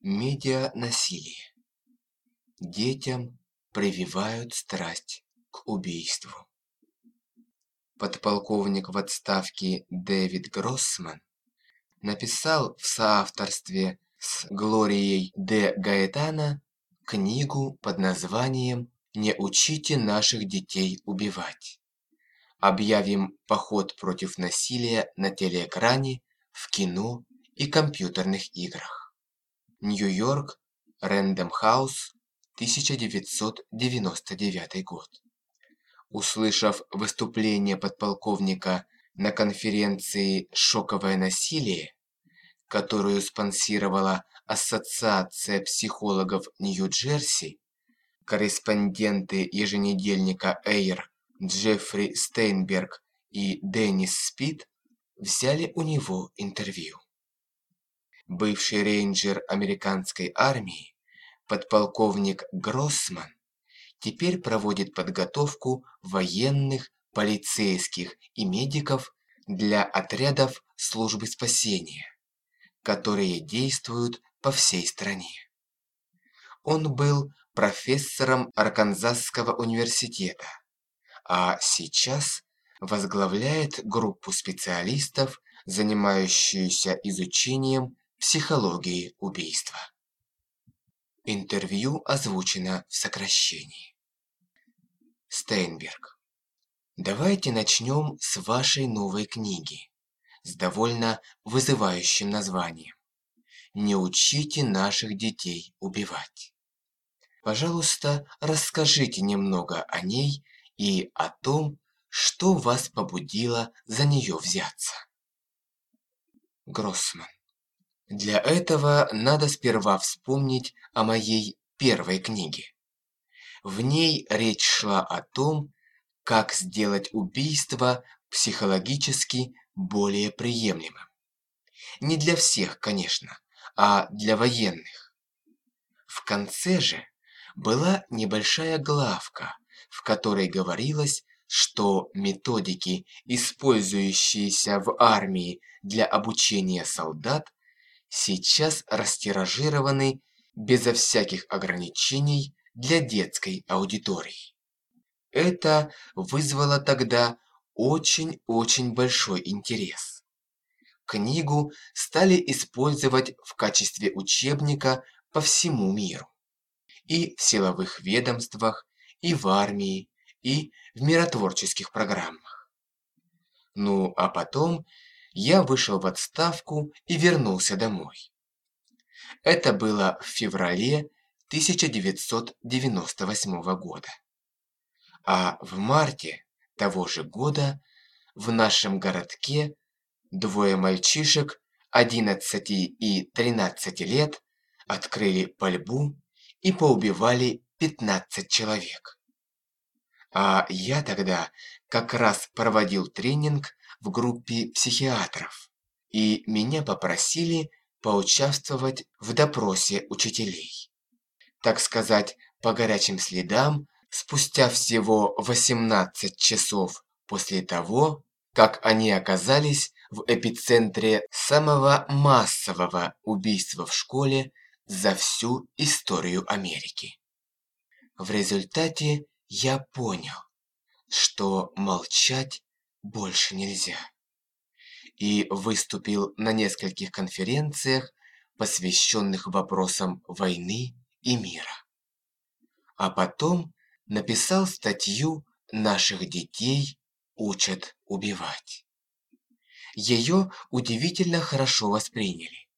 Медианасилие. Детям прививают страсть к убийству. Подполковник в отставке Дэвид Гроссман написал в соавторстве с Глорией де Гаэтана книгу под названием «Не учите наших детей убивать». Объявим поход против насилия на телеэкране, в кино и компьютерных играх. Нью-Йорк, Рэндом Хаус, 1999 год. Услышав выступление подполковника на конференции «Шоковое насилие», которую спонсировала Ассоциация психологов Нью-Джерси, корреспонденты еженедельника Эйр Джеффри Стейнберг и Деннис Спид взяли у него интервью. Бывший рейнджер американской армии, подполковник Гроссман, теперь проводит подготовку военных, полицейских и медиков для отрядов службы спасения, которые действуют по всей стране. Он был профессором Арканзасского университета, а сейчас возглавляет группу специалистов, занимающуюся изучением психологии убийства. Интервью озвучено в сокращении. Стейнберг. Давайте начнем с вашей новой книги с довольно вызывающим названием «Не учите наших детей убивать». Пожалуйста, расскажите немного о ней и о том, что вас побудило за нее взяться. Гроссман. Для этого надо сперва вспомнить о моей первой книге. В ней речь шла о том, как сделать убийство психологически более приемлемым. Не для всех, конечно, а для военных. В конце же была небольшая главка, в которой говорилось что методики, использующиеся в армии для обучения солдат, сейчас растиражированы безо всяких ограничений для детской аудитории. Это вызвало тогда очень-очень большой интерес. Книгу стали использовать в качестве учебника по всему миру. И в силовых ведомствах, и в армии, и в миротворческих программах. Ну, а потом я вышел в отставку и вернулся домой. Это было в феврале 1998 года. А в марте того же года в нашем городке двое мальчишек 11 и 13 лет открыли пальбу и поубивали 15 человек. А я тогда как раз проводил тренинг в группе психиатров, и меня попросили поучаствовать в допросе учителей. Так сказать, по горячим следам, спустя всего 18 часов после того, как они оказались в эпицентре самого массового убийства в школе за всю историю Америки. В результате я понял, что молчать больше нельзя. И выступил на нескольких конференциях, посвященных вопросам войны и мира. А потом написал статью «Наших детей учат убивать». Ее удивительно хорошо восприняли.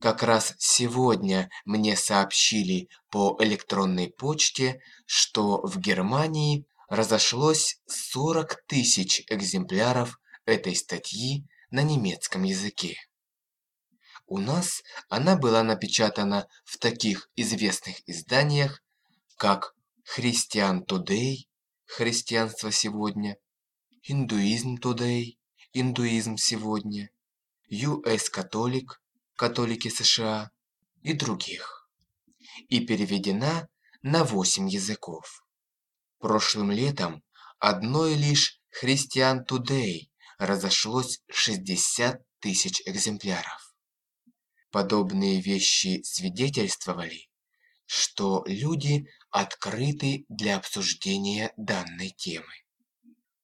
Как раз сегодня мне сообщили по электронной почте, что в Германии разошлось 40 тысяч экземпляров этой статьи на немецком языке. У нас она была напечатана в таких известных изданиях, как «Христиан Today» «Христианство сегодня», «Индуизм Today» «Индуизм сегодня», «US Catholic» католики США и других, и переведена на 8 языков. Прошлым летом одной лишь «Христиан Тудей» разошлось 60 тысяч экземпляров. Подобные вещи свидетельствовали, что люди открыты для обсуждения данной темы.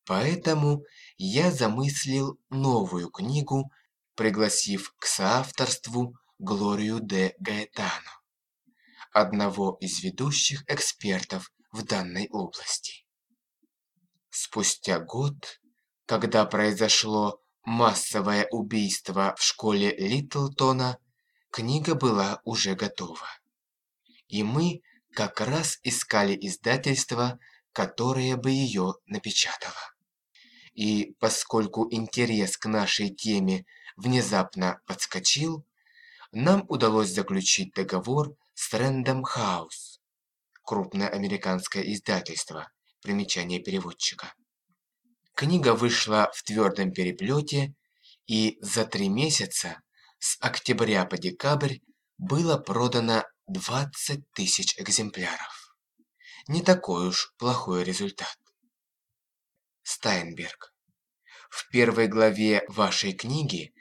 Поэтому я замыслил новую книгу, пригласив к соавторству Глорию де Гаэтано, одного из ведущих экспертов в данной области. Спустя год, когда произошло массовое убийство в школе Литлтона, книга была уже готова. И мы как раз искали издательство, которое бы ее напечатало. И поскольку интерес к нашей теме внезапно подскочил, нам удалось заключить договор с Рэндом Хаус, крупное американское издательство, примечание переводчика. Книга вышла в твердом переплете, и за три месяца, с октября по декабрь, было продано 20 тысяч экземпляров. Не такой уж плохой результат. Стайнберг. В первой главе вашей книги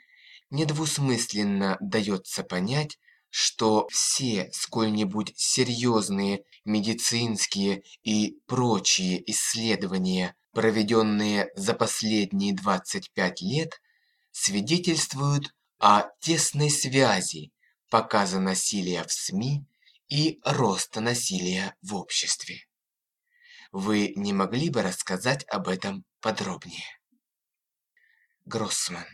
недвусмысленно дается понять, что все сколь-нибудь серьезные медицинские и прочие исследования, проведенные за последние 25 лет, свидетельствуют о тесной связи показа насилия в СМИ и роста насилия в обществе. Вы не могли бы рассказать об этом подробнее? Гроссман.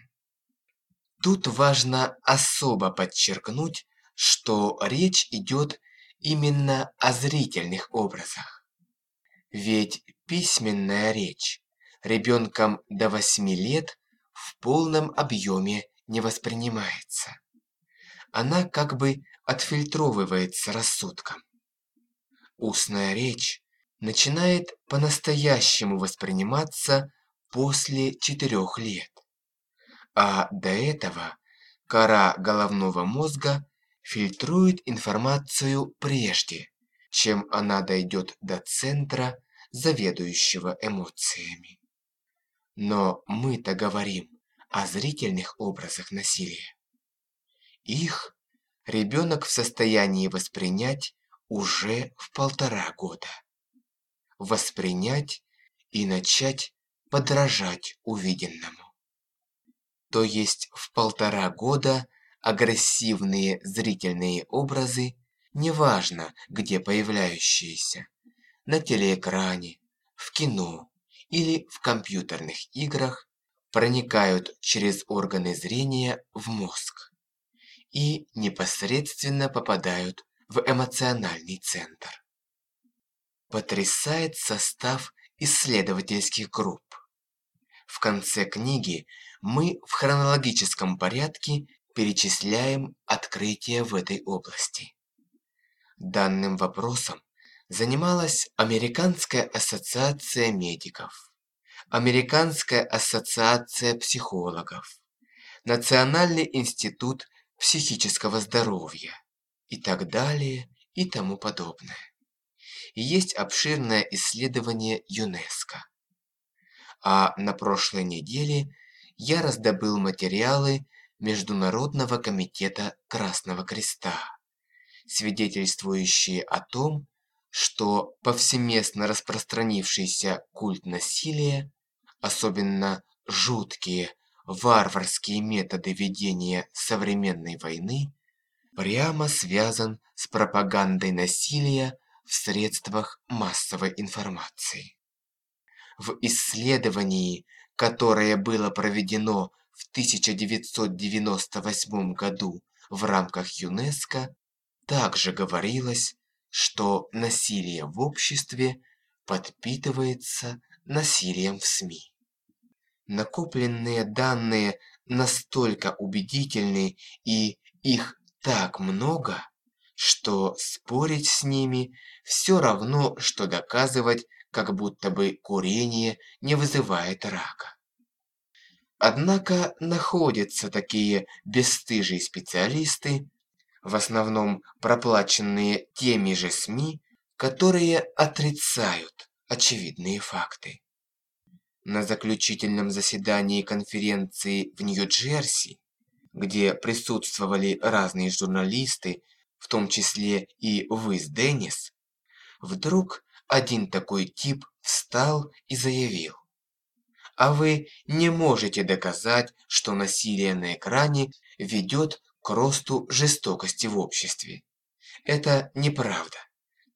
Тут важно особо подчеркнуть, что речь идет именно о зрительных образах. Ведь письменная речь ребенком до 8 лет в полном объеме не воспринимается. Она как бы отфильтровывается рассудком. Устная речь начинает по-настоящему восприниматься после четырех лет. А до этого кора головного мозга фильтрует информацию прежде, чем она дойдет до центра, заведующего эмоциями. Но мы-то говорим о зрительных образах насилия. Их ребенок в состоянии воспринять уже в полтора года воспринять и начать подражать увиденному. То есть в полтора года агрессивные зрительные образы, неважно где появляющиеся, на телеэкране, в кино или в компьютерных играх, проникают через органы зрения в мозг и непосредственно попадают в эмоциональный центр потрясает состав исследовательских групп. В конце книги мы в хронологическом порядке перечисляем открытия в этой области. Данным вопросом занималась Американская ассоциация медиков, Американская ассоциация психологов, Национальный институт психического здоровья и так далее и тому подобное есть обширное исследование ЮНЕСКО. А на прошлой неделе я раздобыл материалы Международного комитета Красного Креста, свидетельствующие о том, что повсеместно распространившийся культ насилия, особенно жуткие варварские методы ведения современной войны, прямо связан с пропагандой насилия в средствах массовой информации. В исследовании, которое было проведено в 1998 году в рамках ЮНЕСКО, также говорилось, что насилие в обществе подпитывается насилием в СМИ. Накопленные данные настолько убедительны и их так много, что спорить с ними все равно, что доказывать, как будто бы курение не вызывает рака. Однако находятся такие бесстыжие специалисты, в основном проплаченные теми же СМИ, которые отрицают очевидные факты. На заключительном заседании конференции в Нью-Джерси где присутствовали разные журналисты, в том числе и вы с Деннис, вдруг один такой тип встал и заявил. А вы не можете доказать, что насилие на экране ведет к росту жестокости в обществе. Это неправда.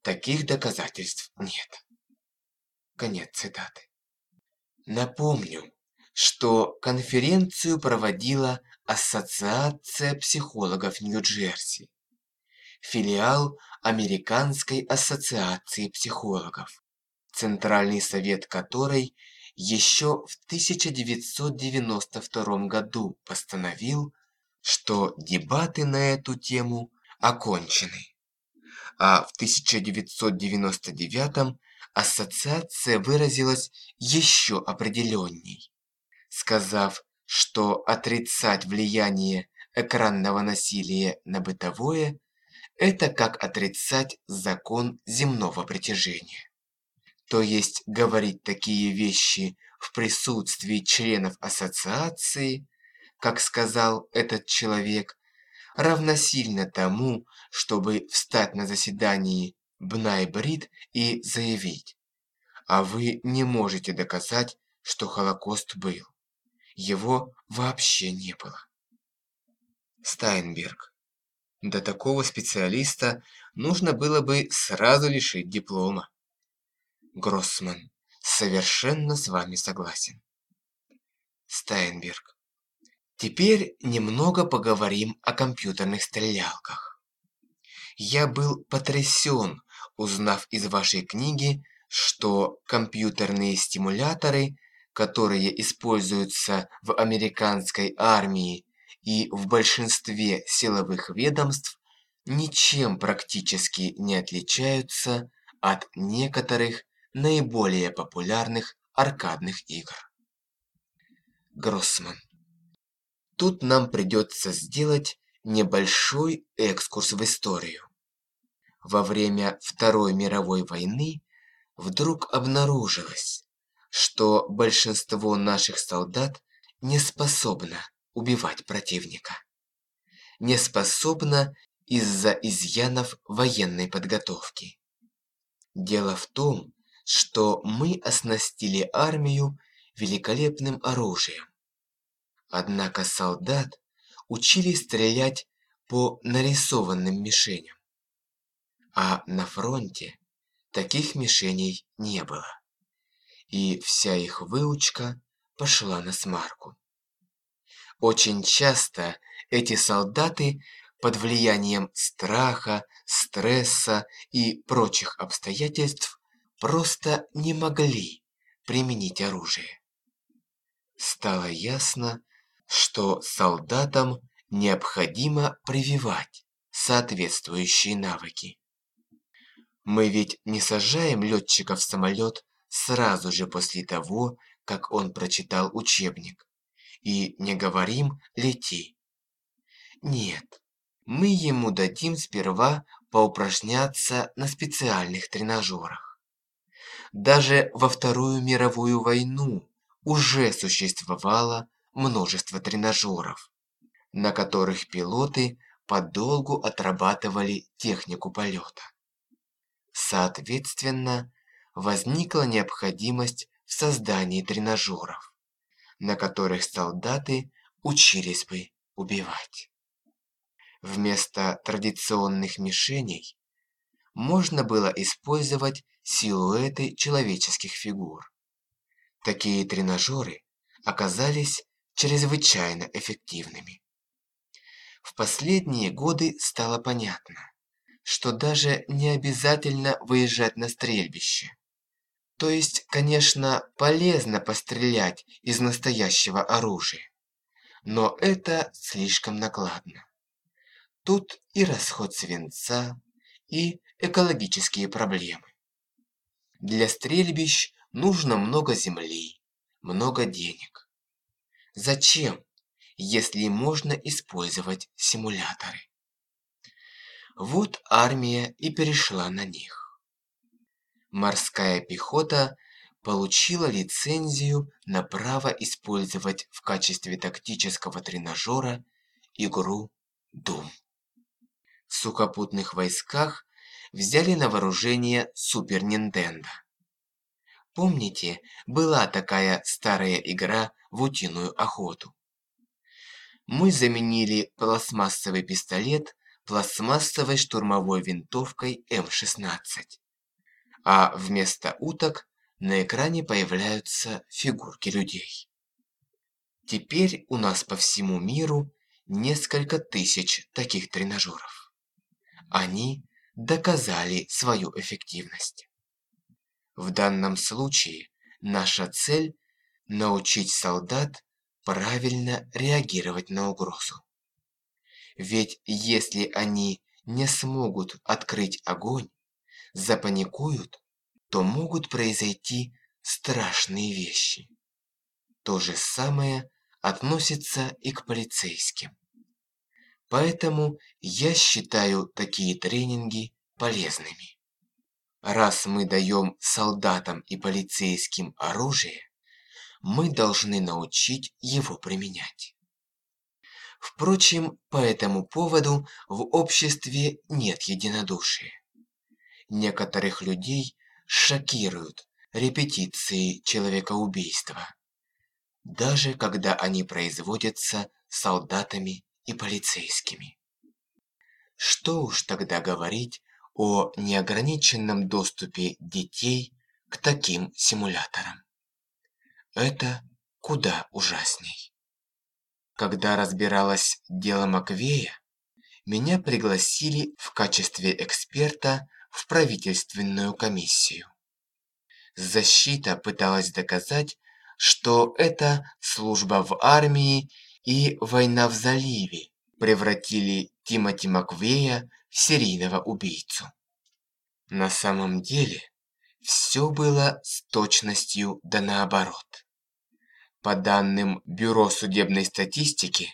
Таких доказательств нет. Конец цитаты. Напомню, что конференцию проводила Ассоциация психологов Нью-Джерси, филиал Американской ассоциации психологов, Центральный совет которой еще в 1992 году постановил, что дебаты на эту тему окончены. А в 1999 ассоциация выразилась еще определенней сказав, что отрицать влияние экранного насилия на бытовое – это как отрицать закон земного притяжения. То есть говорить такие вещи в присутствии членов ассоциации, как сказал этот человек, равносильно тому, чтобы встать на заседании Бнайбрид и заявить, а вы не можете доказать, что Холокост был его вообще не было. Стайнберг. До такого специалиста нужно было бы сразу лишить диплома. Гроссман. Совершенно с вами согласен. Стайнберг. Теперь немного поговорим о компьютерных стрелялках. Я был потрясен, узнав из вашей книги, что компьютерные стимуляторы которые используются в американской армии и в большинстве силовых ведомств, ничем практически не отличаются от некоторых наиболее популярных аркадных игр. Гроссман. Тут нам придется сделать небольшой экскурс в историю. Во время Второй мировой войны вдруг обнаружилось, что большинство наших солдат не способно убивать противника. Не способно из-за изъянов военной подготовки. Дело в том, что мы оснастили армию великолепным оружием. Однако солдат учили стрелять по нарисованным мишеням. А на фронте таких мишеней не было и вся их выучка пошла на смарку. Очень часто эти солдаты под влиянием страха, стресса и прочих обстоятельств просто не могли применить оружие. Стало ясно, что солдатам необходимо прививать соответствующие навыки. Мы ведь не сажаем летчика в самолет сразу же после того, как он прочитал учебник. И не говорим «лети». Нет, мы ему дадим сперва поупражняться на специальных тренажерах. Даже во Вторую мировую войну уже существовало множество тренажеров, на которых пилоты подолгу отрабатывали технику полета. Соответственно, возникла необходимость в создании тренажеров, на которых солдаты учились бы убивать. Вместо традиционных мишеней можно было использовать силуэты человеческих фигур. Такие тренажеры оказались чрезвычайно эффективными. В последние годы стало понятно, что даже не обязательно выезжать на стрельбище. То есть, конечно, полезно пострелять из настоящего оружия. Но это слишком накладно. Тут и расход свинца, и экологические проблемы. Для стрельбищ нужно много земли, много денег. Зачем, если можно использовать симуляторы? Вот армия и перешла на них морская пехота получила лицензию на право использовать в качестве тактического тренажера игру Doom. В сухопутных войсках взяли на вооружение Супер Нинтендо. Помните, была такая старая игра в утиную охоту? Мы заменили пластмассовый пистолет пластмассовой штурмовой винтовкой М-16. А вместо уток на экране появляются фигурки людей. Теперь у нас по всему миру несколько тысяч таких тренажеров. Они доказали свою эффективность. В данном случае наша цель – научить солдат правильно реагировать на угрозу. Ведь если они не смогут открыть огонь, запаникуют, то могут произойти страшные вещи. То же самое относится и к полицейским. Поэтому я считаю такие тренинги полезными. Раз мы даем солдатам и полицейским оружие, мы должны научить его применять. Впрочем, по этому поводу в обществе нет единодушия. Некоторых людей шокируют репетиции человекоубийства, даже когда они производятся солдатами и полицейскими. Что уж тогда говорить о неограниченном доступе детей к таким симуляторам. Это куда ужасней. Когда разбиралось дело Маквея, меня пригласили в качестве эксперта в правительственную комиссию. Защита пыталась доказать, что это служба в армии и война в заливе превратили Тимоти Маквея в серийного убийцу. На самом деле, все было с точностью да наоборот. По данным Бюро судебной статистики,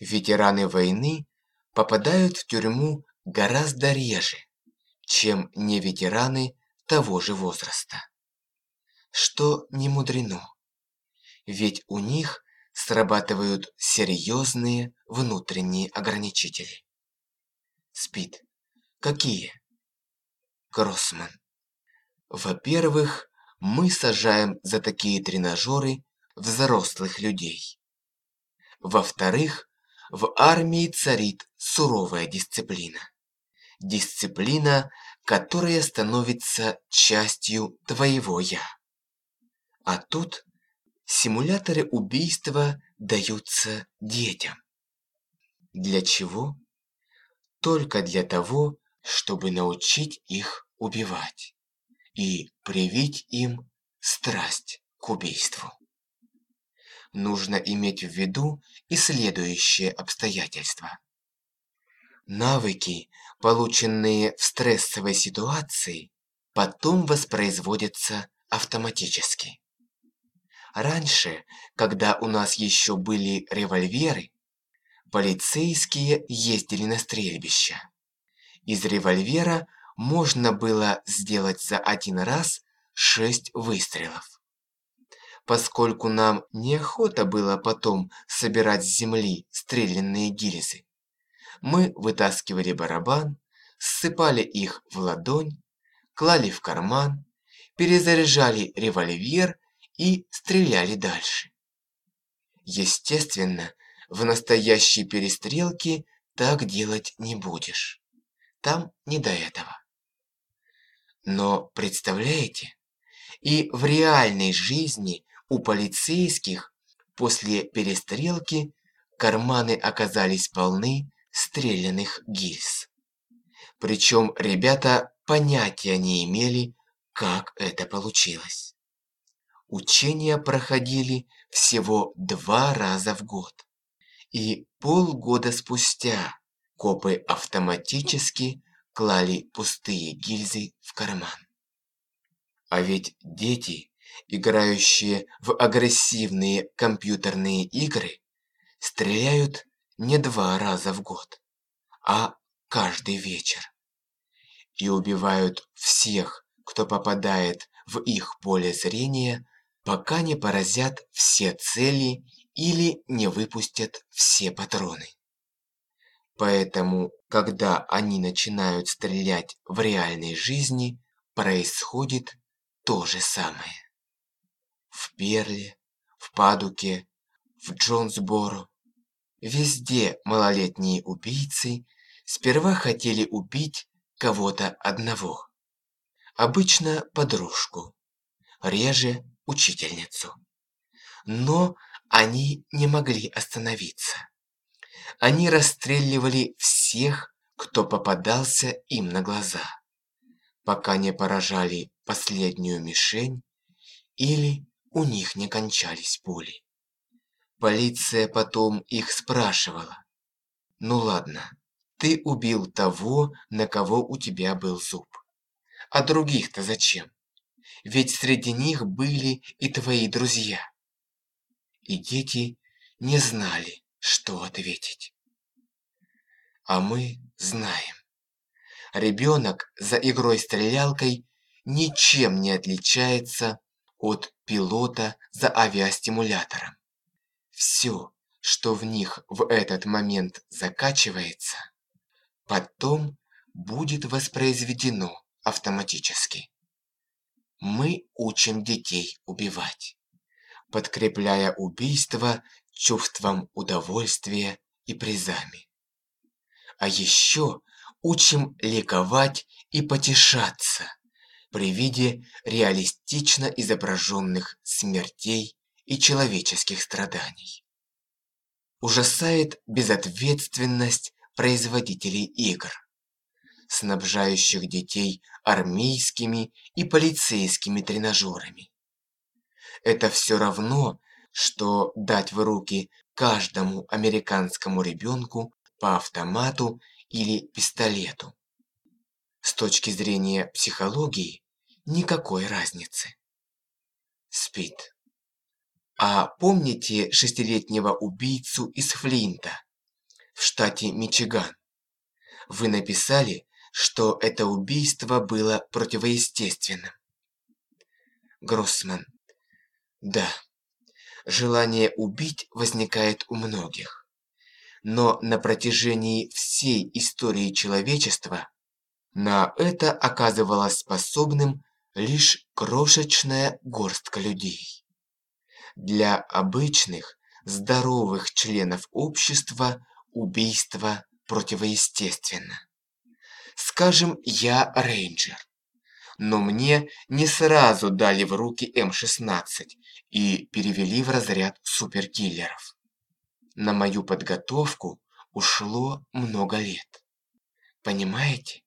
ветераны войны попадают в тюрьму гораздо реже, чем не ветераны того же возраста. Что не мудрено, ведь у них срабатывают серьезные внутренние ограничители. Спит. Какие? Гроссман. Во-первых, мы сажаем за такие тренажеры взрослых людей. Во-вторых, в армии царит суровая дисциплина. Дисциплина, которая становится частью твоего «я». А тут симуляторы убийства даются детям. Для чего? Только для того, чтобы научить их убивать и привить им страсть к убийству нужно иметь в виду и следующие обстоятельства. Навыки, полученные в стрессовой ситуации, потом воспроизводятся автоматически. Раньше, когда у нас еще были револьверы, полицейские ездили на стрельбище. Из револьвера можно было сделать за один раз шесть выстрелов поскольку нам неохота было потом собирать с земли стрелянные гильзы. Мы вытаскивали барабан, ссыпали их в ладонь, клали в карман, перезаряжали револьвер и стреляли дальше. Естественно, в настоящей перестрелке так делать не будешь. Там не до этого. Но представляете, и в реальной жизни у полицейских после перестрелки карманы оказались полны стрелянных гильз. Причем ребята понятия не имели, как это получилось. Учения проходили всего два раза в год. И полгода спустя копы автоматически клали пустые гильзы в карман. А ведь дети играющие в агрессивные компьютерные игры, стреляют не два раза в год, а каждый вечер. И убивают всех, кто попадает в их поле зрения, пока не поразят все цели или не выпустят все патроны. Поэтому, когда они начинают стрелять в реальной жизни, происходит то же самое. В Перле, в Падуке, в Джонсборо. Везде малолетние убийцы сперва хотели убить кого-то одного. Обычно подружку, реже учительницу. Но они не могли остановиться. Они расстреливали всех, кто попадался им на глаза, пока не поражали последнюю мишень или у них не кончались пули. Полиция потом их спрашивала. «Ну ладно, ты убил того, на кого у тебя был зуб. А других-то зачем? Ведь среди них были и твои друзья». И дети не знали, что ответить. А мы знаем. Ребенок за игрой-стрелялкой ничем не отличается от пилота за авиастимулятором. Все, что в них в этот момент закачивается, потом будет воспроизведено автоматически. Мы учим детей убивать, подкрепляя убийство чувством удовольствия и призами. А еще учим ликовать и потешаться при виде реалистично изображенных смертей и человеческих страданий. Ужасает безответственность производителей игр, снабжающих детей армейскими и полицейскими тренажерами. Это все равно, что дать в руки каждому американскому ребенку по автомату или пистолету. С точки зрения психологии никакой разницы. Спит. А помните шестилетнего убийцу из Флинта в штате Мичиган? Вы написали, что это убийство было противоестественным. Гроссман. Да. Желание убить возникает у многих. Но на протяжении всей истории человечества на это оказывалась способным лишь крошечная горстка людей. Для обычных, здоровых членов общества убийство противоестественно. Скажем, я рейнджер. Но мне не сразу дали в руки М-16 и перевели в разряд суперкиллеров. На мою подготовку ушло много лет. Понимаете?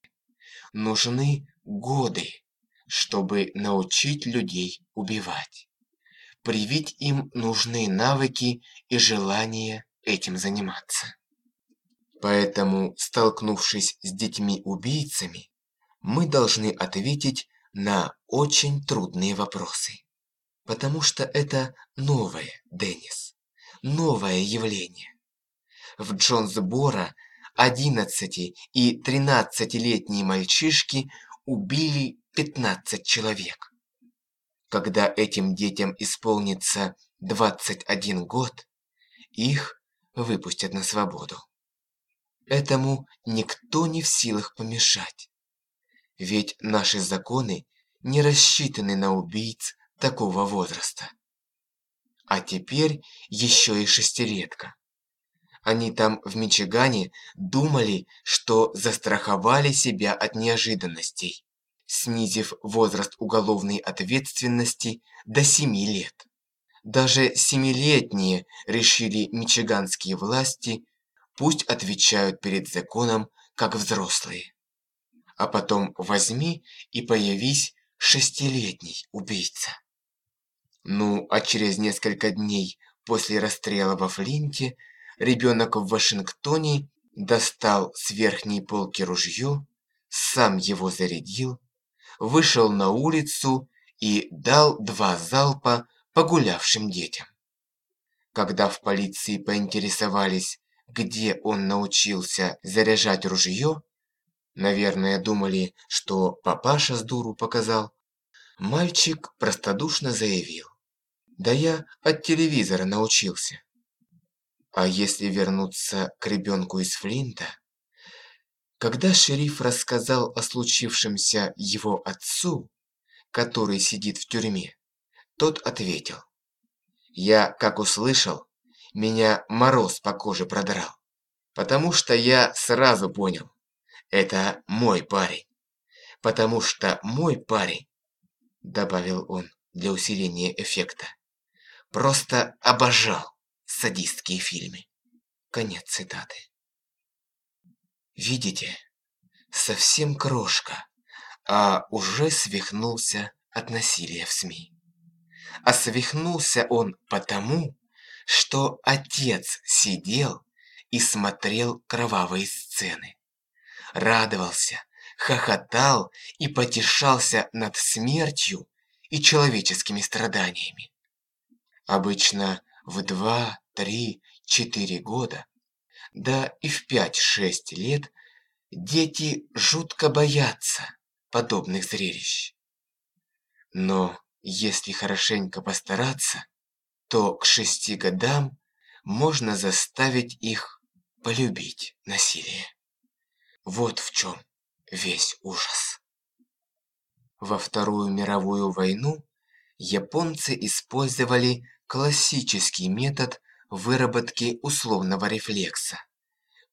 Нужны годы, чтобы научить людей убивать привить им нужные навыки и желание этим заниматься. Поэтому, столкнувшись с детьми-убийцами, мы должны ответить на очень трудные вопросы. Потому что это новое, Деннис, новое явление. В Джонсборо 11 и 13-летние мальчишки убили 15 человек. Когда этим детям исполнится 21 год, их выпустят на свободу. Этому никто не в силах помешать. Ведь наши законы не рассчитаны на убийц такого возраста. А теперь еще и шестилетка. Они там в Мичигане думали, что застраховали себя от неожиданностей снизив возраст уголовной ответственности до 7 лет. Даже семилетние решили мичиганские власти, пусть отвечают перед законом, как взрослые. А потом возьми и появись шестилетний убийца. Ну, а через несколько дней после расстрела во Флинте ребенок в Вашингтоне достал с верхней полки ружье, сам его зарядил вышел на улицу и дал два залпа погулявшим детям. Когда в полиции поинтересовались, где он научился заряжать ружье, наверное, думали, что папаша с дуру показал, мальчик простодушно заявил. «Да я от телевизора научился». А если вернуться к ребенку из Флинта, Когда шериф рассказал о случившемся его отцу, который сидит в тюрьме, тот ответил. Я, как услышал, меня мороз по коже продрал, потому что я сразу понял, это мой парень. Потому что мой парень, добавил он для усиления эффекта, просто обожал садистские фильмы. Конец цитаты. Видите, совсем крошка, а уже свихнулся от насилия в СМИ. А свихнулся он потому, что отец сидел и смотрел кровавые сцены. Радовался, хохотал и потешался над смертью и человеческими страданиями. Обычно в два, три, четыре года да и в 5-6 лет дети жутко боятся подобных зрелищ. Но если хорошенько постараться, то к шести годам можно заставить их полюбить насилие. Вот в чем весь ужас. Во Вторую мировую войну японцы использовали классический метод выработки условного рефлекса,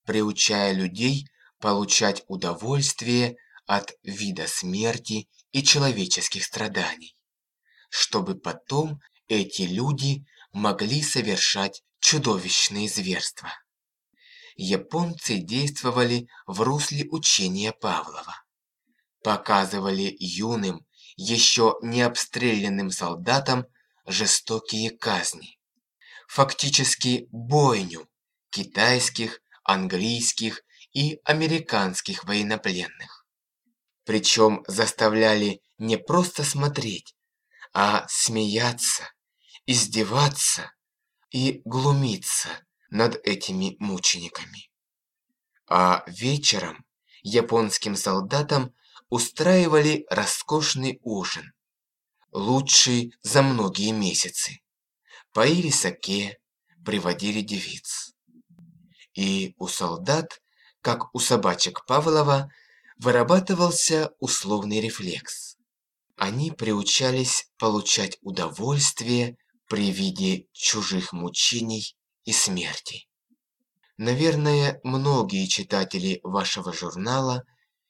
приучая людей получать удовольствие от вида смерти и человеческих страданий, чтобы потом эти люди могли совершать чудовищные зверства. Японцы действовали в русле учения Павлова. Показывали юным, еще не обстрелянным солдатам жестокие казни фактически бойню китайских, английских и американских военнопленных. Причем заставляли не просто смотреть, а смеяться, издеваться и глумиться над этими мучениками. А вечером японским солдатам устраивали роскошный ужин, лучший за многие месяцы поили саке, приводили девиц. И у солдат, как у собачек Павлова, вырабатывался условный рефлекс. Они приучались получать удовольствие при виде чужих мучений и смерти. Наверное, многие читатели вашего журнала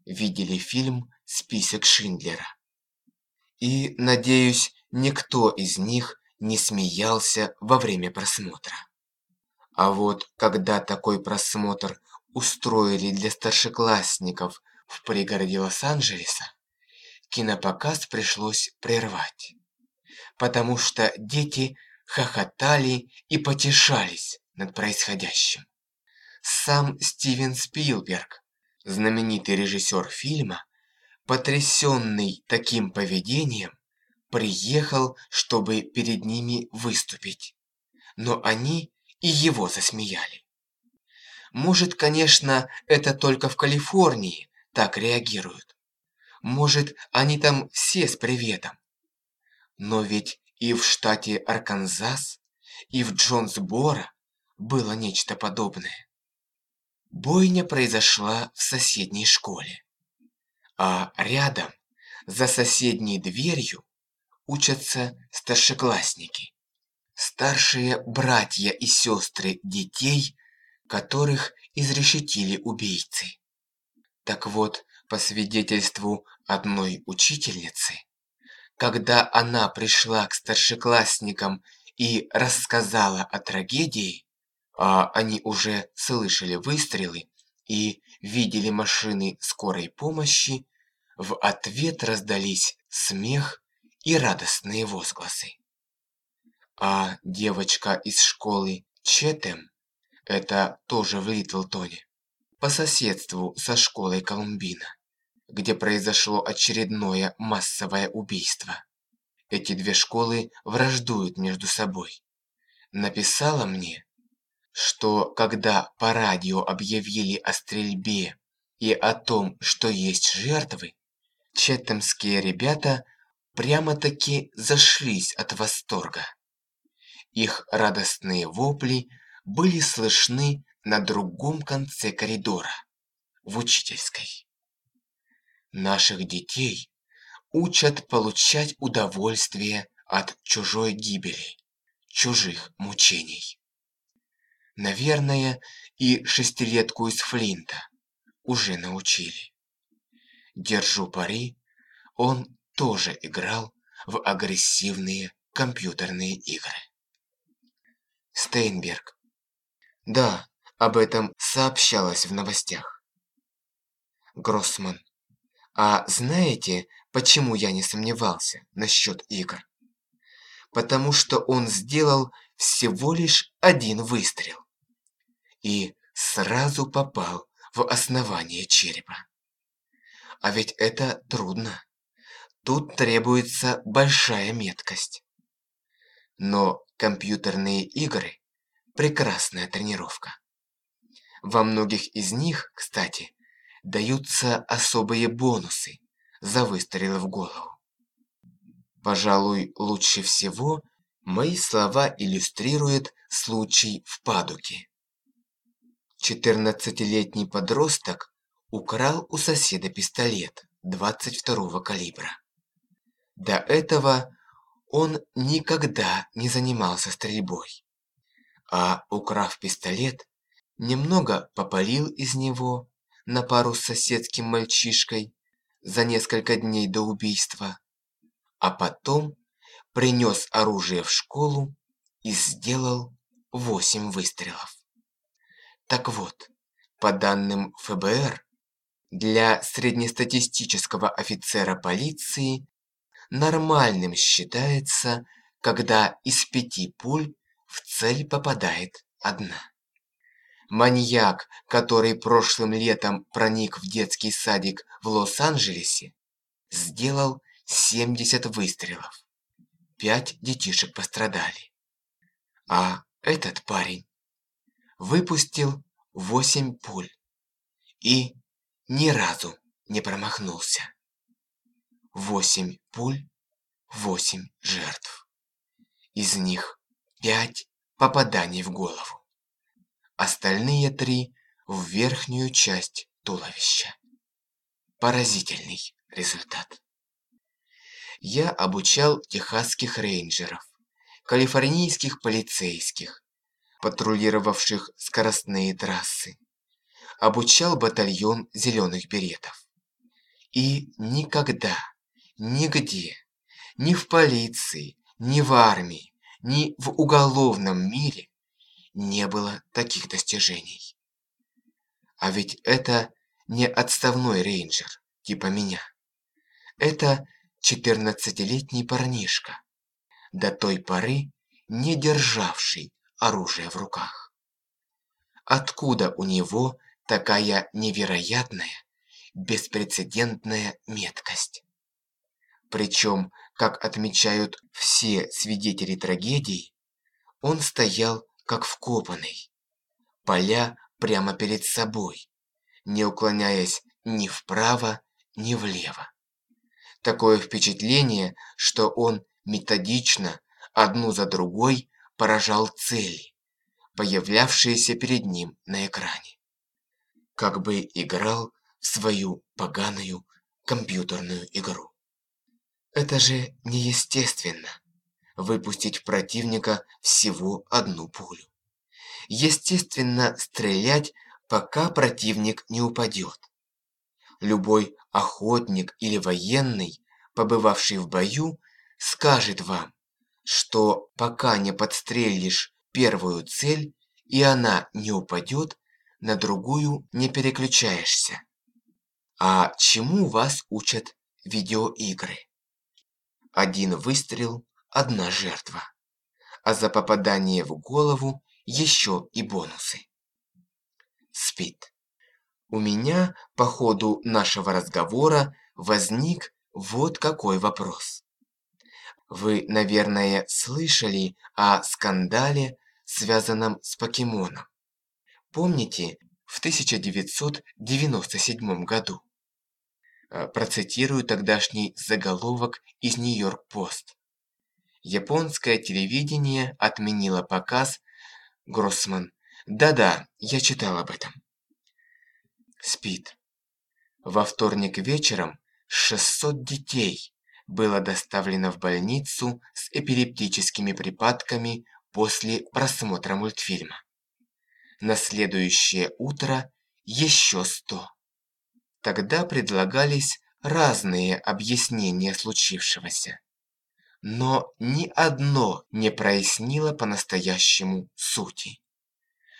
видели фильм «Список Шиндлера». И, надеюсь, никто из них не смеялся во время просмотра. А вот когда такой просмотр устроили для старшеклассников в пригороде Лос-Анджелеса, кинопоказ пришлось прервать, потому что дети хохотали и потешались над происходящим. Сам Стивен Спилберг, знаменитый режиссер фильма, потрясенный таким поведением, приехал, чтобы перед ними выступить. Но они и его засмеяли. Может, конечно, это только в Калифорнии так реагируют. Может, они там все с приветом. Но ведь и в штате Арканзас, и в Джонсборо было нечто подобное. Бойня произошла в соседней школе. А рядом, за соседней дверью, учатся старшеклассники. Старшие братья и сестры детей, которых изрешетили убийцы. Так вот, по свидетельству одной учительницы, когда она пришла к старшеклассникам и рассказала о трагедии, а они уже слышали выстрелы и видели машины скорой помощи, в ответ раздались смех и радостные возгласы. А девочка из школы Четем, это тоже в Литлтоне, по соседству со школой Колумбина, где произошло очередное массовое убийство. Эти две школы враждуют между собой. Написала мне, что когда по радио объявили о стрельбе и о том, что есть жертвы, четемские ребята – прямо-таки зашлись от восторга. Их радостные вопли были слышны на другом конце коридора, в учительской. Наших детей учат получать удовольствие от чужой гибели, чужих мучений. Наверное, и шестилетку из Флинта уже научили. Держу пари, он тоже играл в агрессивные компьютерные игры. Стейнберг. Да, об этом сообщалось в новостях. Гроссман. А знаете, почему я не сомневался насчет игр? Потому что он сделал всего лишь один выстрел. И сразу попал в основание черепа. А ведь это трудно. Тут требуется большая меткость. Но компьютерные игры – прекрасная тренировка. Во многих из них, кстати, даются особые бонусы за выстрелы в голову. Пожалуй, лучше всего мои слова иллюстрирует случай в Падуке. 14-летний подросток украл у соседа пистолет 22-го калибра. До этого он никогда не занимался стрельбой. А украв пистолет, немного попалил из него на пару с соседским мальчишкой за несколько дней до убийства, а потом принес оружие в школу и сделал восемь выстрелов. Так вот, по данным ФБР, для среднестатистического офицера полиции нормальным считается, когда из пяти пуль в цель попадает одна. Маньяк, который прошлым летом проник в детский садик в Лос-Анджелесе, сделал 70 выстрелов. Пять детишек пострадали. А этот парень выпустил 8 пуль и ни разу не промахнулся. Восемь пуль, восемь жертв. Из них пять попаданий в голову остальные три в верхнюю часть туловища. Поразительный результат. Я обучал техасских рейнджеров, калифорнийских полицейских, патрулировавших скоростные трассы, обучал батальон зеленых беретов. И никогда, нигде, ни в полиции, ни в армии, ни в уголовном мире не было таких достижений. А ведь это не отставной рейнджер, типа меня. Это 14-летний парнишка, до той поры не державший оружие в руках. Откуда у него такая невероятная, беспрецедентная меткость? Причем, как отмечают все свидетели трагедии, он стоял как вкопанный. Поля прямо перед собой, не уклоняясь ни вправо, ни влево. Такое впечатление, что он методично, одну за другой, поражал цели, появлявшиеся перед ним на экране. Как бы играл в свою поганую компьютерную игру. Это же неестественно выпустить противника всего одну пулю. Естественно, стрелять, пока противник не упадет. Любой охотник или военный, побывавший в бою, скажет вам, что пока не подстрелишь первую цель и она не упадет, на другую не переключаешься. А чему вас учат видеоигры? Один выстрел одна жертва. А за попадание в голову еще и бонусы. Спит. У меня по ходу нашего разговора возник вот какой вопрос. Вы, наверное, слышали о скандале, связанном с покемоном. Помните, в 1997 году? Э, процитирую тогдашний заголовок из Нью-Йорк-Пост. Японское телевидение отменило показ Гроссман. Да-да, я читал об этом. Спит. Во вторник вечером 600 детей было доставлено в больницу с эпилептическими припадками после просмотра мультфильма. На следующее утро еще 100. Тогда предлагались разные объяснения случившегося. Но ни одно не прояснило по-настоящему сути.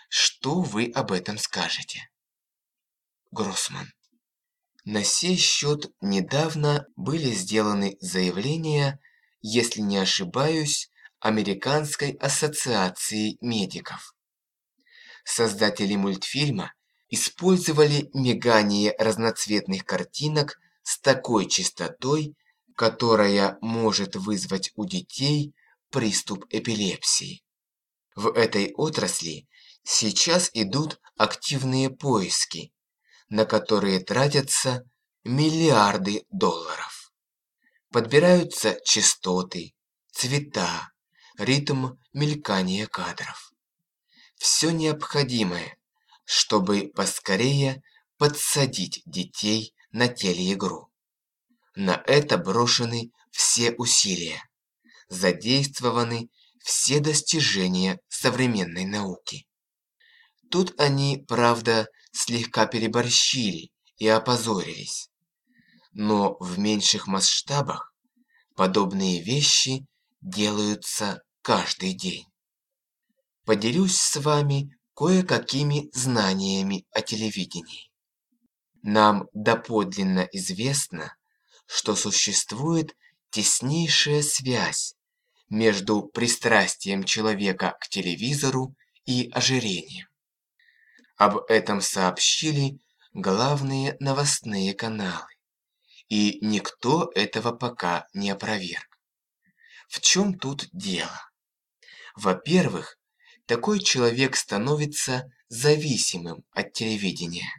Что вы об этом скажете? Гроссман. На сей счет недавно были сделаны заявления, если не ошибаюсь, Американской ассоциации медиков. Создатели мультфильма использовали мигание разноцветных картинок с такой частотой, которая может вызвать у детей приступ эпилепсии. В этой отрасли сейчас идут активные поиски, на которые тратятся миллиарды долларов. Подбираются частоты, цвета, ритм мелькания кадров. Все необходимое, чтобы поскорее подсадить детей на телеигру. На это брошены все усилия, задействованы все достижения современной науки. Тут они, правда, слегка переборщили и опозорились. Но в меньших масштабах подобные вещи делаются каждый день. Поделюсь с вами кое-какими знаниями о телевидении. Нам доподлинно известно, что существует теснейшая связь между пристрастием человека к телевизору и ожирением. Об этом сообщили главные новостные каналы, и никто этого пока не опроверг. В чем тут дело? Во-первых, такой человек становится зависимым от телевидения.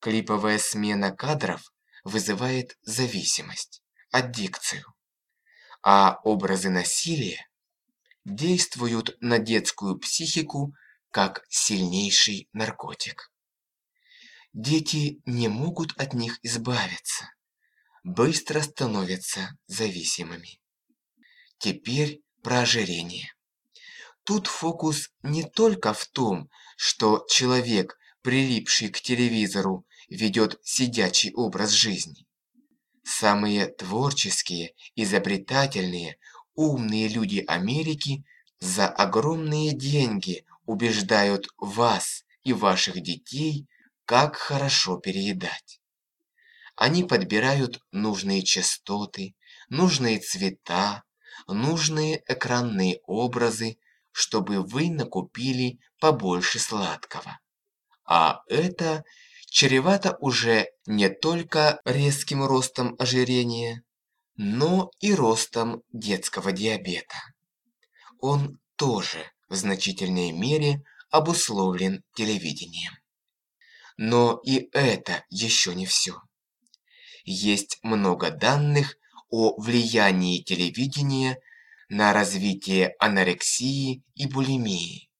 Клиповая смена кадров вызывает зависимость, аддикцию. А образы насилия действуют на детскую психику как сильнейший наркотик. Дети не могут от них избавиться, быстро становятся зависимыми. Теперь про ожирение. Тут фокус не только в том, что человек, прилипший к телевизору, ведет сидячий образ жизни. Самые творческие, изобретательные, умные люди Америки за огромные деньги убеждают вас и ваших детей, как хорошо переедать. Они подбирают нужные частоты, нужные цвета, нужные экранные образы, чтобы вы накупили побольше сладкого. А это чревато уже не только резким ростом ожирения, но и ростом детского диабета. Он тоже в значительной мере обусловлен телевидением. Но и это еще не все. Есть много данных о влиянии телевидения на развитие анорексии и булимии.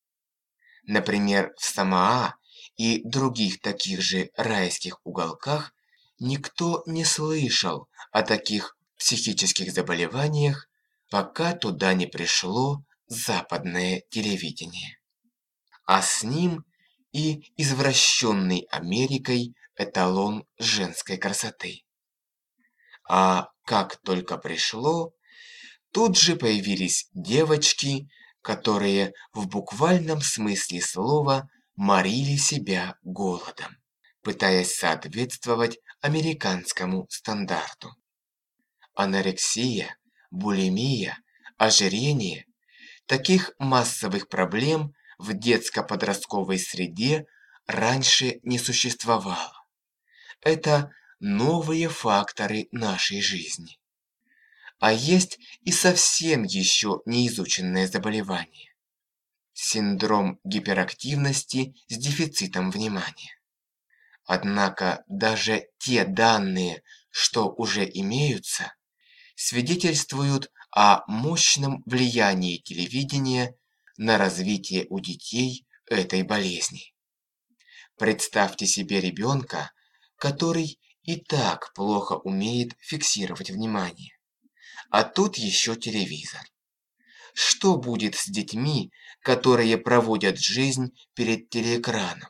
Например, в Самоа и других таких же райских уголках никто не слышал о таких психических заболеваниях, пока туда не пришло западное телевидение. А с ним и извращенный Америкой эталон женской красоты. А как только пришло, тут же появились девочки, которые в буквальном смысле слова морили себя голодом, пытаясь соответствовать американскому стандарту. Анорексия, булимия, ожирение Таких массовых проблем в детско-подростковой среде раньше не существовало. Это новые факторы нашей жизни. А есть и совсем еще неизученное заболевание. Синдром гиперактивности с дефицитом внимания. Однако даже те данные, что уже имеются, свидетельствуют о мощном влиянии телевидения на развитие у детей этой болезни. Представьте себе ребенка, который и так плохо умеет фиксировать внимание. А тут еще телевизор. Что будет с детьми, которые проводят жизнь перед телеэкраном?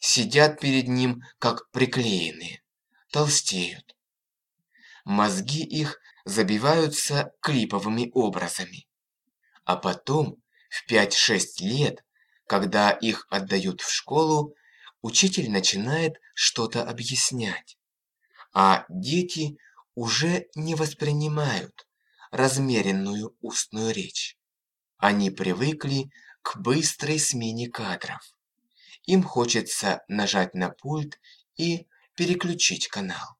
Сидят перед ним, как приклеенные, толстеют. Мозги их забиваются клиповыми образами. А потом, в 5-6 лет, когда их отдают в школу, учитель начинает что-то объяснять. А дети уже не воспринимают размеренную устную речь. Они привыкли к быстрой смене кадров. Им хочется нажать на пульт и переключить канал.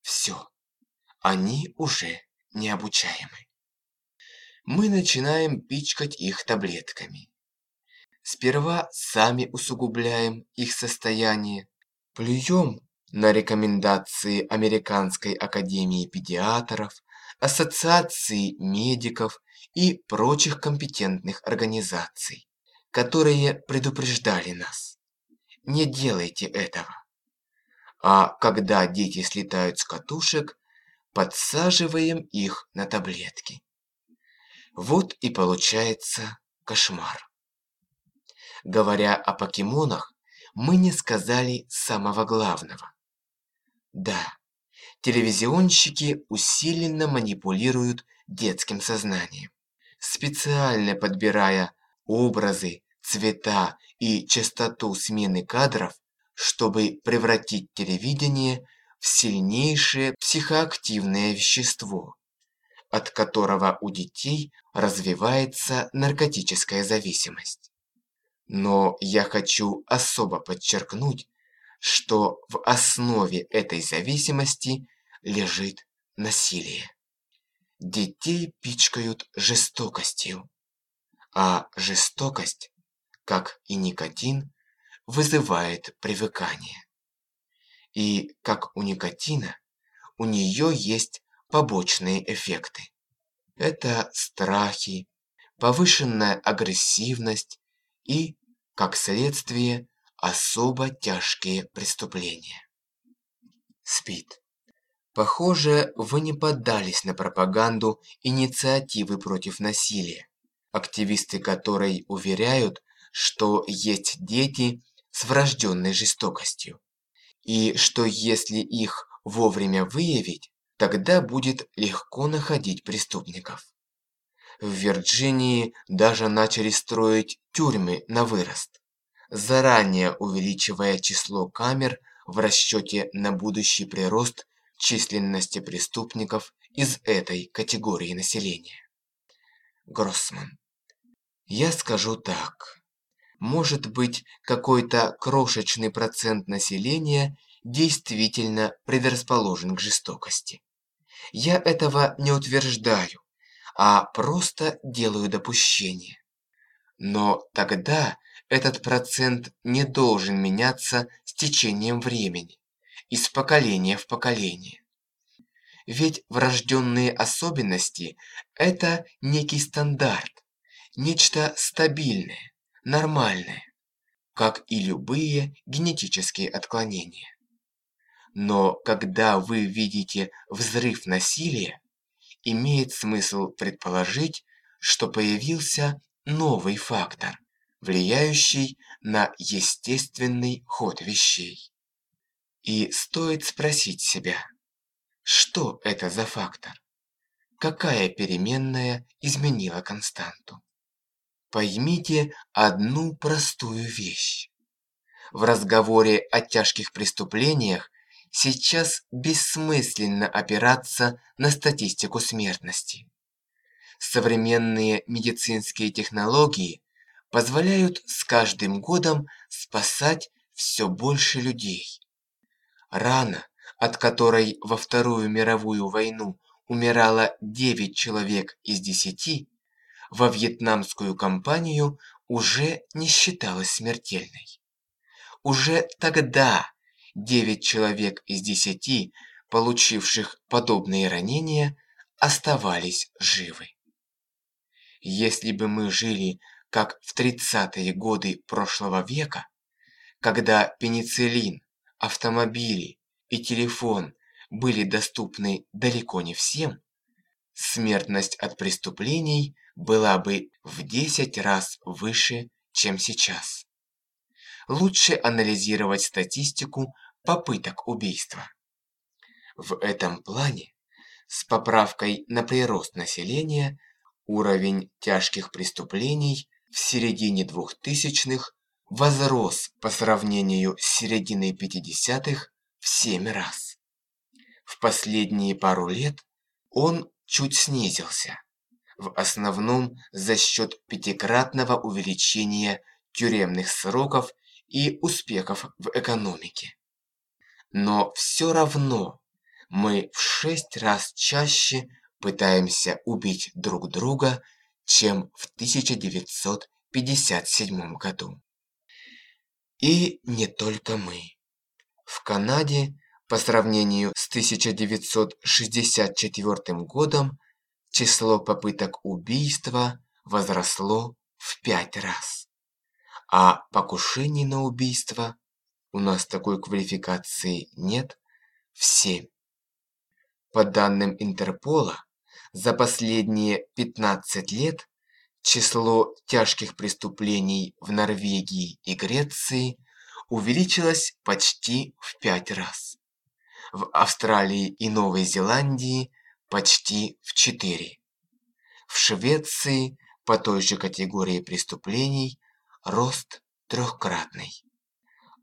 Все, они уже необучаемы. Мы начинаем пичкать их таблетками. Сперва сами усугубляем их состояние, плюем на рекомендации Американской академии педиатров, ассоциации медиков и прочих компетентных организаций, которые предупреждали нас. Не делайте этого. А когда дети слетают с катушек, подсаживаем их на таблетки. Вот и получается кошмар. Говоря о покемонах, мы не сказали самого главного. Да, телевизионщики усиленно манипулируют детским сознанием, специально подбирая образы, цвета и частоту смены кадров, чтобы превратить телевидение в сильнейшее психоактивное вещество, от которого у детей развивается наркотическая зависимость. Но я хочу особо подчеркнуть, что в основе этой зависимости лежит насилие. Детей пичкают жестокостью, а жестокость, как и никотин, вызывает привыкание. И как у никотина, у нее есть побочные эффекты. Это страхи, повышенная агрессивность и как следствие, особо тяжкие преступления. СПИД. Похоже, вы не поддались на пропаганду инициативы против насилия, активисты которой уверяют, что есть дети с врожденной жестокостью, и что если их вовремя выявить, тогда будет легко находить преступников. В Вирджинии даже начали строить тюрьмы на вырост, заранее увеличивая число камер в расчете на будущий прирост численности преступников из этой категории населения. Гроссман. Я скажу так. Может быть, какой-то крошечный процент населения действительно предрасположен к жестокости. Я этого не утверждаю, а просто делаю допущение. Но тогда этот процент не должен меняться с течением времени, из поколения в поколение. Ведь врожденные особенности – это некий стандарт, нечто стабильное, нормальное, как и любые генетические отклонения. Но когда вы видите взрыв насилия, имеет смысл предположить, что появился новый фактор, влияющий на естественный ход вещей. И стоит спросить себя, что это за фактор? Какая переменная изменила константу? Поймите одну простую вещь. В разговоре о тяжких преступлениях сейчас бессмысленно опираться на статистику смертности. Современные медицинские технологии позволяют с каждым годом спасать все больше людей. Рана, от которой во Вторую мировую войну умирало 9 человек из 10, во вьетнамскую кампанию уже не считалась смертельной. Уже тогда 9 человек из 10, получивших подобные ранения, оставались живы. Если бы мы жили как в 30-е годы прошлого века, когда пенициллин, автомобили и телефон были доступны далеко не всем, смертность от преступлений была бы в 10 раз выше, чем сейчас. Лучше анализировать статистику попыток убийства. В этом плане, с поправкой на прирост населения, уровень тяжких преступлений в середине 2000-х возрос по сравнению с серединой 50-х в 7 раз. В последние пару лет он чуть снизился, в основном за счет пятикратного увеличения тюремных сроков и успехов в экономике. Но все равно мы в шесть раз чаще пытаемся убить друг друга, чем в 1957 году. И не только мы. В Канаде по сравнению с 1964 годом число попыток убийства возросло в пять раз. А покушений на убийство у нас такой квалификации нет в семь. По данным Интерпола, за последние 15 лет число тяжких преступлений в Норвегии и Греции увеличилось почти в пять раз в Австралии и Новой Зеландии почти в 4. В Швеции по той же категории преступлений рост трехкратный,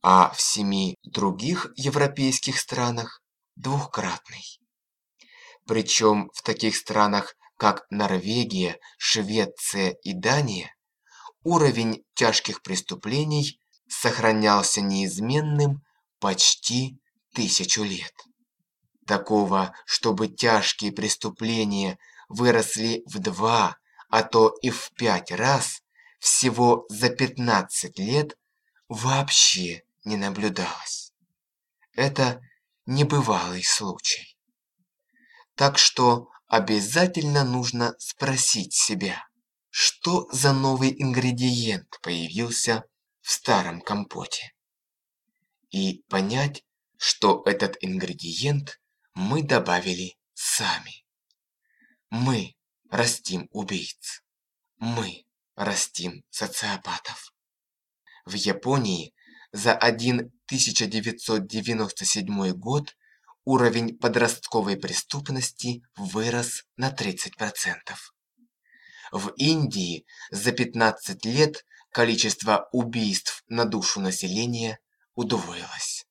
а в семи других европейских странах двухкратный. Причем в таких странах, как Норвегия, Швеция и Дания, уровень тяжких преступлений сохранялся неизменным почти тысячу лет. Такого, чтобы тяжкие преступления выросли в два, а то и в пять раз, всего за 15 лет, вообще не наблюдалось. Это небывалый случай. Так что обязательно нужно спросить себя, что за новый ингредиент появился в старом компоте. И понять, что этот ингредиент мы добавили сами. Мы растим убийц. Мы растим социопатов. В Японии за один 1997 год уровень подростковой преступности вырос на 30%. В Индии за 15 лет количество убийств на душу населения удвоилось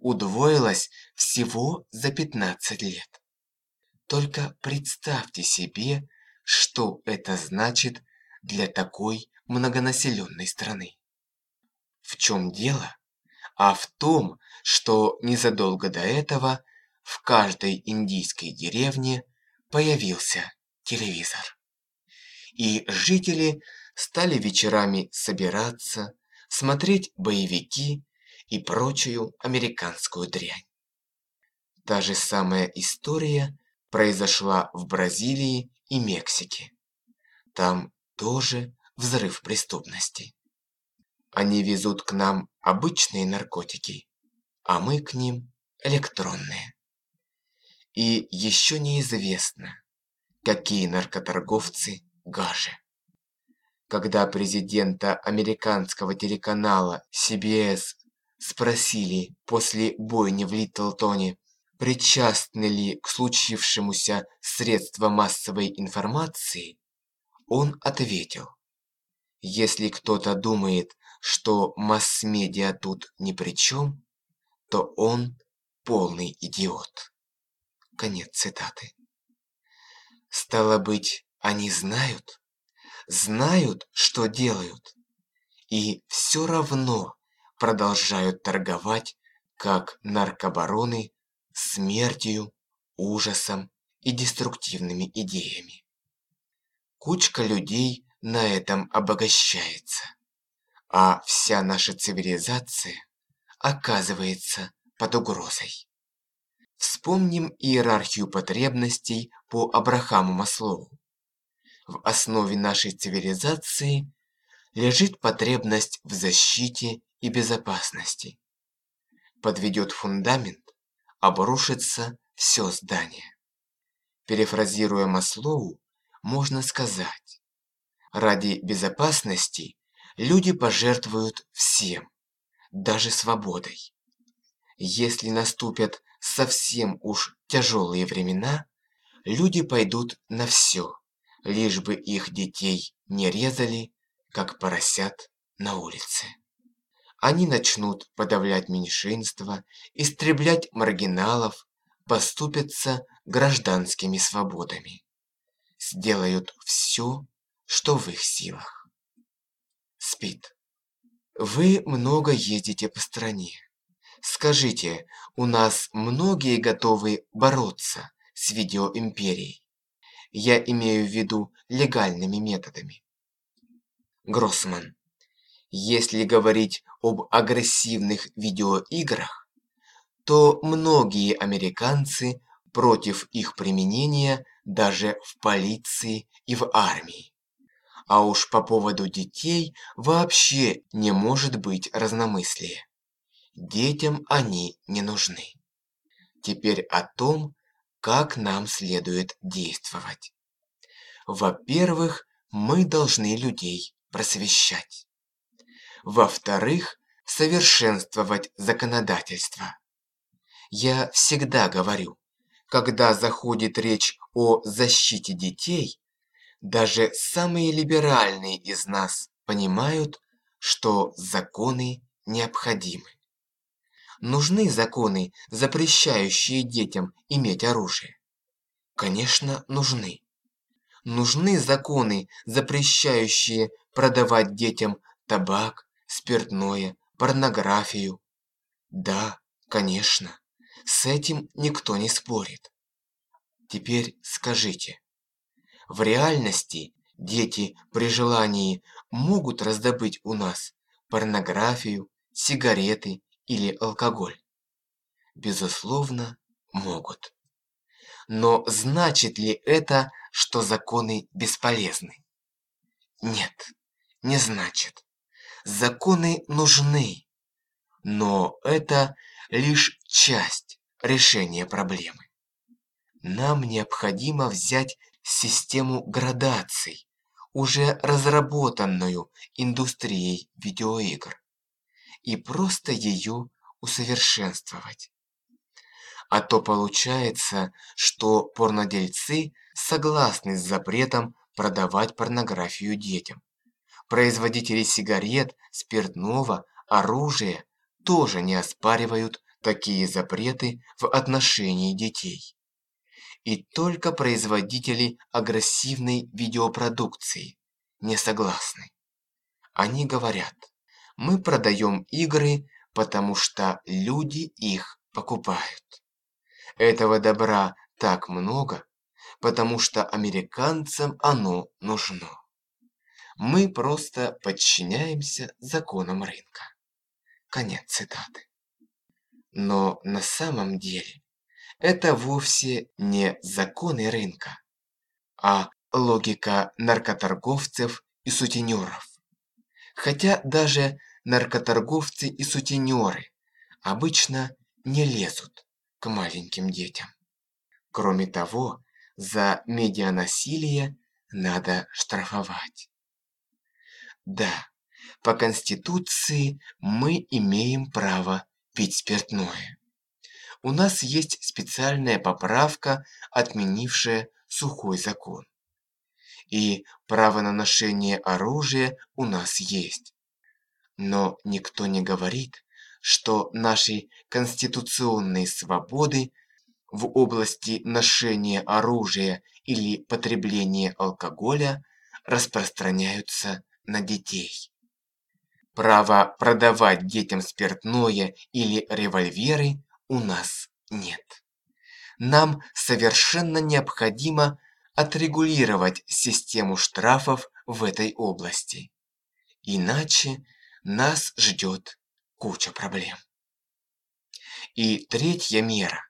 удвоилось всего за 15 лет. Только представьте себе, что это значит для такой многонаселенной страны. В чем дело? А в том, что незадолго до этого в каждой индийской деревне появился телевизор. И жители стали вечерами собираться, смотреть боевики и прочую американскую дрянь. Та же самая история произошла в Бразилии и Мексике. Там тоже взрыв преступности. Они везут к нам обычные наркотики, а мы к ним электронные. И еще неизвестно, какие наркоторговцы гаже. Когда президента американского телеканала CBS спросили после бойни в Литлтоне, причастны ли к случившемуся средства массовой информации, он ответил, если кто-то думает, что масс-медиа тут ни при чем, то он полный идиот. Конец цитаты. Стало быть, они знают, знают, что делают, и все равно продолжают торговать как наркобароны смертью, ужасом и деструктивными идеями. Кучка людей на этом обогащается, а вся наша цивилизация оказывается под угрозой. Вспомним иерархию потребностей по Абрахаму Маслову. В основе нашей цивилизации лежит потребность в защите и безопасности. подведет фундамент, обрушится все здание. Перефразируя Маслоу, можно сказать, ради безопасности люди пожертвуют всем, даже свободой. Если наступят совсем уж тяжелые времена, люди пойдут на все, лишь бы их детей не резали, как поросят на улице. Они начнут подавлять меньшинства, истреблять маргиналов, поступятся гражданскими свободами. Сделают все, что в их силах. Спит. Вы много ездите по стране. Скажите, у нас многие готовы бороться с видеоимперией? Я имею в виду легальными методами. Гроссман. Если говорить об агрессивных видеоиграх, то многие американцы против их применения даже в полиции и в армии. А уж по поводу детей вообще не может быть разномыслия. Детям они не нужны. Теперь о том, как нам следует действовать. Во-первых, мы должны людей просвещать. Во-вторых, совершенствовать законодательство. Я всегда говорю, когда заходит речь о защите детей, даже самые либеральные из нас понимают, что законы необходимы. Нужны законы, запрещающие детям иметь оружие? Конечно, нужны. Нужны законы, запрещающие продавать детям табак, спиртное, порнографию. Да, конечно, с этим никто не спорит. Теперь скажите, в реальности дети при желании могут раздобыть у нас порнографию, сигареты или алкоголь? Безусловно, могут. Но значит ли это, что законы бесполезны? Нет, не значит законы нужны, но это лишь часть решения проблемы. Нам необходимо взять систему градаций, уже разработанную индустрией видеоигр, и просто ее усовершенствовать. А то получается, что порнодельцы согласны с запретом продавать порнографию детям. Производители сигарет, спиртного, оружия тоже не оспаривают такие запреты в отношении детей. И только производители агрессивной видеопродукции не согласны. Они говорят, мы продаем игры, потому что люди их покупают. Этого добра так много, потому что американцам оно нужно. Мы просто подчиняемся законам рынка. Конец цитаты. Но на самом деле это вовсе не законы рынка, а логика наркоторговцев и сутенеров. Хотя даже наркоторговцы и сутенеры обычно не лезут к маленьким детям. Кроме того, за медианасилие надо штрафовать. Да, по Конституции мы имеем право пить спиртное. У нас есть специальная поправка, отменившая сухой закон. И право на ношение оружия у нас есть. Но никто не говорит, что наши конституционные свободы в области ношения оружия или потребления алкоголя распространяются на детей. Права продавать детям спиртное или револьверы у нас нет. Нам совершенно необходимо отрегулировать систему штрафов в этой области. Иначе нас ждет куча проблем. И третья мера,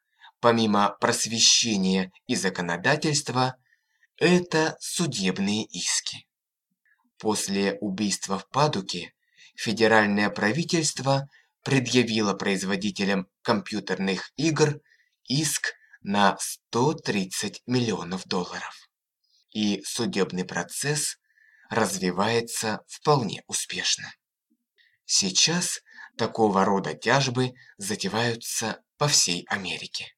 помимо просвещения и законодательства, это судебные иски. После убийства в Падуке федеральное правительство предъявила производителям компьютерных игр иск на 130 миллионов долларов. И судебный процесс развивается вполне успешно. Сейчас такого рода тяжбы затеваются по всей Америке.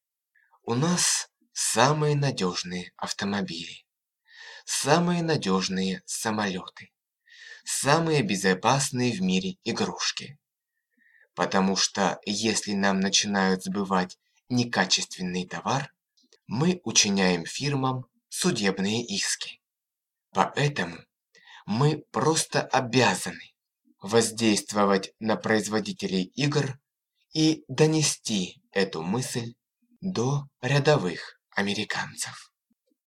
У нас самые надежные автомобили, самые надежные самолеты, самые безопасные в мире игрушки. Потому что если нам начинают сбывать некачественный товар, мы учиняем фирмам судебные иски. Поэтому мы просто обязаны воздействовать на производителей игр и донести эту мысль до рядовых американцев.